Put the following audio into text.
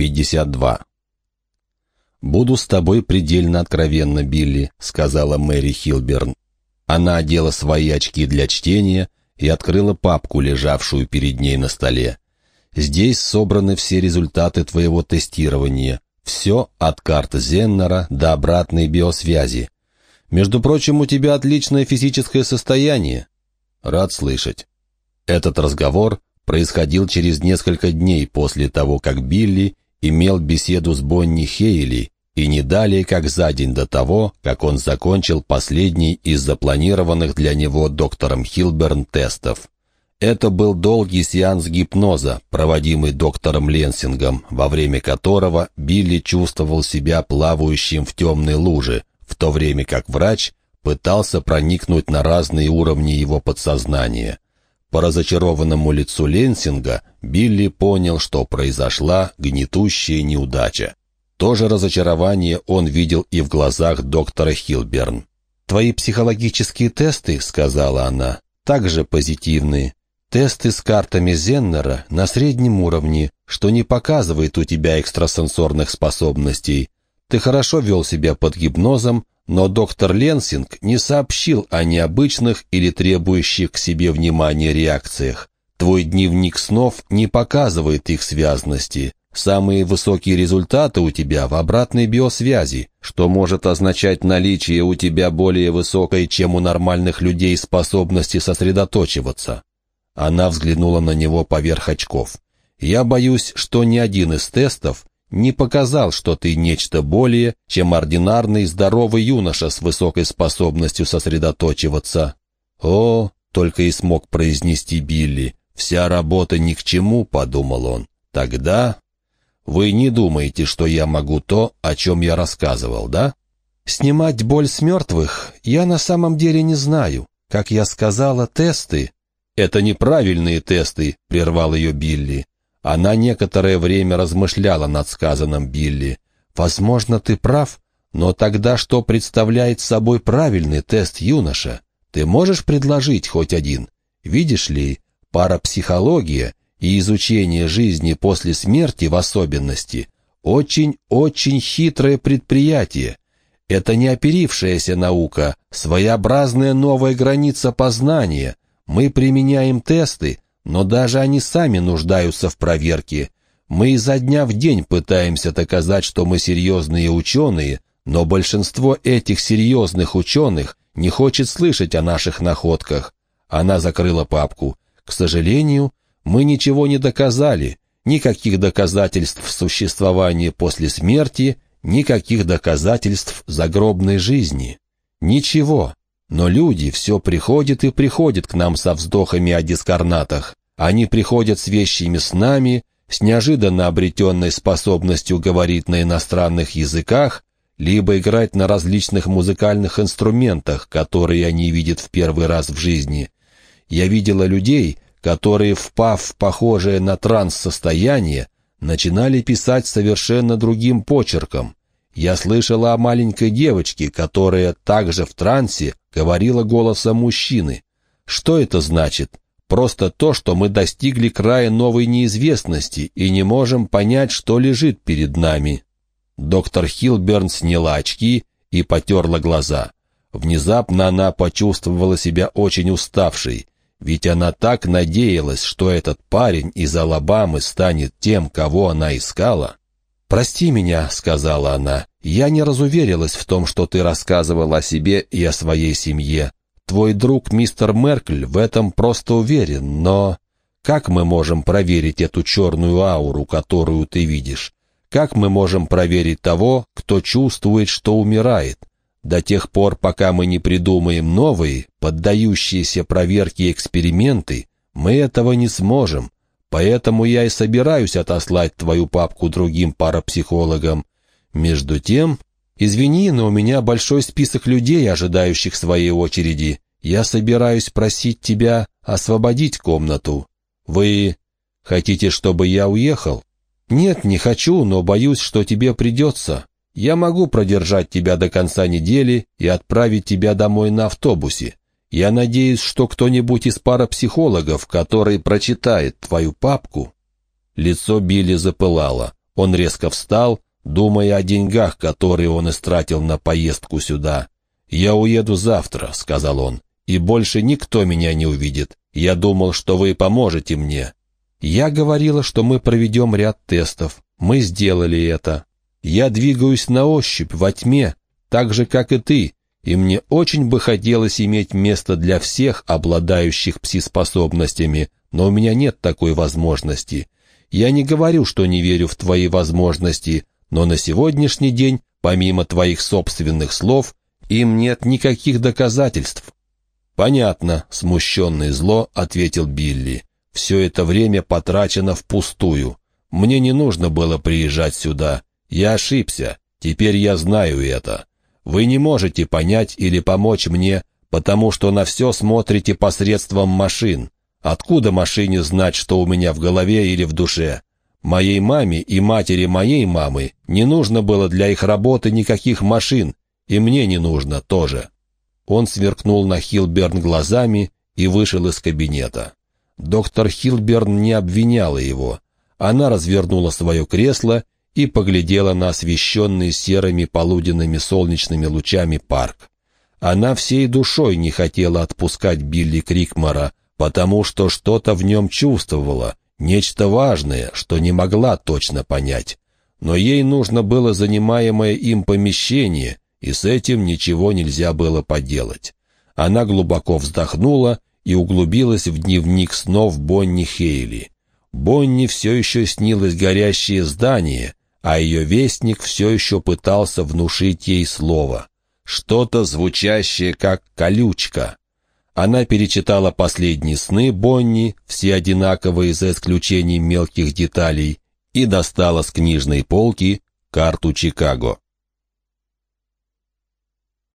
52. «Буду с тобой предельно откровенна, Билли», — сказала Мэри Хилберн. Она одела свои очки для чтения и открыла папку, лежавшую перед ней на столе. «Здесь собраны все результаты твоего тестирования. Все от карт Зеннера до обратной биосвязи. Между прочим, у тебя отличное физическое состояние». «Рад слышать». Этот разговор происходил через несколько дней после того, как Билли имел беседу с Бонни Хейли, и не далее, как за день до того, как он закончил последний из запланированных для него доктором Хилберн тестов. Это был долгий сеанс гипноза, проводимый доктором Ленсингом, во время которого Билли чувствовал себя плавающим в темной луже, в то время как врач пытался проникнуть на разные уровни его подсознания. По разочарованному лицу Ленсинга Билли понял, что произошла гнетущая неудача. То же разочарование он видел и в глазах доктора Хилберн. «Твои психологические тесты, — сказала она, — также позитивные. Тесты с картами Зеннера на среднем уровне, что не показывает у тебя экстрасенсорных способностей. Ты хорошо вел себя под гипнозом, но доктор Ленсинг не сообщил о необычных или требующих к себе внимания реакциях. Твой дневник снов не показывает их связности. Самые высокие результаты у тебя в обратной биосвязи, что может означать наличие у тебя более высокой, чем у нормальных людей, способности сосредоточиваться. Она взглянула на него поверх очков. «Я боюсь, что ни один из тестов не показал, что ты нечто более, чем ординарный здоровый юноша с высокой способностью сосредоточиваться. О, только и смог произнести Билли. Вся работа ни к чему, подумал он. Тогда вы не думаете, что я могу то, о чем я рассказывал, да? Снимать боль с мертвых я на самом деле не знаю. Как я сказала, тесты. Это неправильные тесты, прервал ее Билли. Она некоторое время размышляла над сказанным Билли. «Возможно, ты прав, но тогда что представляет собой правильный тест юноша? Ты можешь предложить хоть один? Видишь ли, парапсихология и изучение жизни после смерти в особенности очень-очень хитрое предприятие. Это не оперившаяся наука, своеобразная новая граница познания. Мы применяем тесты, но даже они сами нуждаются в проверке. Мы изо дня в день пытаемся доказать, что мы серьезные ученые, но большинство этих серьезных ученых не хочет слышать о наших находках. Она закрыла папку. К сожалению, мы ничего не доказали, никаких доказательств существования после смерти, никаких доказательств загробной жизни. Ничего. Но люди все приходят и приходят к нам со вздохами о дискарнатах. Они приходят с вещими снами, с неожиданно обретенной способностью говорить на иностранных языках, либо играть на различных музыкальных инструментах, которые они видят в первый раз в жизни. Я видела людей, которые, впав в похожее на транс состояние, начинали писать совершенно другим почерком. Я слышала о маленькой девочке, которая также в трансе говорила голосом мужчины. Что это значит? Просто то, что мы достигли края новой неизвестности и не можем понять, что лежит перед нами. Доктор Хилберн сняла очки и потерла глаза. Внезапно она почувствовала себя очень уставшей, ведь она так надеялась, что этот парень из Алабамы станет тем, кого она искала. «Прости меня», — сказала она, — «я не разуверилась в том, что ты рассказывал о себе и о своей семье. Твой друг мистер Меркль в этом просто уверен, но... Как мы можем проверить эту черную ауру, которую ты видишь? Как мы можем проверить того, кто чувствует, что умирает? До тех пор, пока мы не придумаем новые, поддающиеся проверке эксперименты, мы этого не сможем. Поэтому я и собираюсь отослать твою папку другим парапсихологам. Между тем, извини, но у меня большой список людей, ожидающих своей очереди. Я собираюсь просить тебя освободить комнату. Вы хотите, чтобы я уехал? Нет, не хочу, но боюсь, что тебе придется. Я могу продержать тебя до конца недели и отправить тебя домой на автобусе. Я надеюсь, что кто-нибудь из парапсихологов, который прочитает твою папку...» Лицо Билли запылало. Он резко встал, думая о деньгах, которые он истратил на поездку сюда. «Я уеду завтра», — сказал он, — «и больше никто меня не увидит. Я думал, что вы поможете мне». «Я говорила, что мы проведем ряд тестов. Мы сделали это. Я двигаюсь на ощупь, во тьме, так же, как и ты, и мне очень бы хотелось иметь место для всех, обладающих пси-способностями, но у меня нет такой возможности. Я не говорю, что не верю в твои возможности, но на сегодняшний день, помимо твоих собственных слов, им нет никаких доказательств». «Понятно», — смущенный зло ответил Билли. «Все это время потрачено впустую. Мне не нужно было приезжать сюда. Я ошибся. Теперь я знаю это. Вы не можете понять или помочь мне, потому что на все смотрите посредством машин. Откуда машине знать, что у меня в голове или в душе? Моей маме и матери моей мамы не нужно было для их работы никаких машин, и мне не нужно тоже». Он сверкнул на Хилберн глазами и вышел из кабинета. Доктор Хилберн не обвиняла его. Она развернула свое кресло и поглядела на освещенный серыми полуденными солнечными лучами парк. Она всей душой не хотела отпускать Билли Крикмара, потому что что-то в нем чувствовала, нечто важное, что не могла точно понять. Но ей нужно было занимаемое им помещение, и с этим ничего нельзя было поделать. Она глубоко вздохнула и углубилась в дневник снов Бонни Хейли. Бонни все еще снилось горящее здание, а ее вестник все еще пытался внушить ей слово. Что-то звучащее, как колючка. Она перечитала последние сны Бонни, все одинаковые за исключением мелких деталей, и достала с книжной полки карту Чикаго.